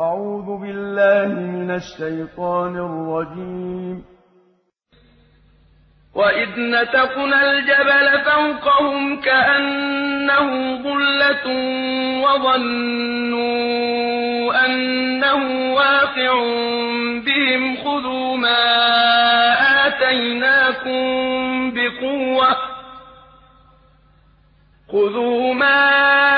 أعوذ بالله من الشيطان الرجيم. وإذ نتقنا الجبل فوقهم كأنه ظلة وظنوا أنه واقع بهم خذوا ما آتيناكم بقوة خذوا ما آتيناكم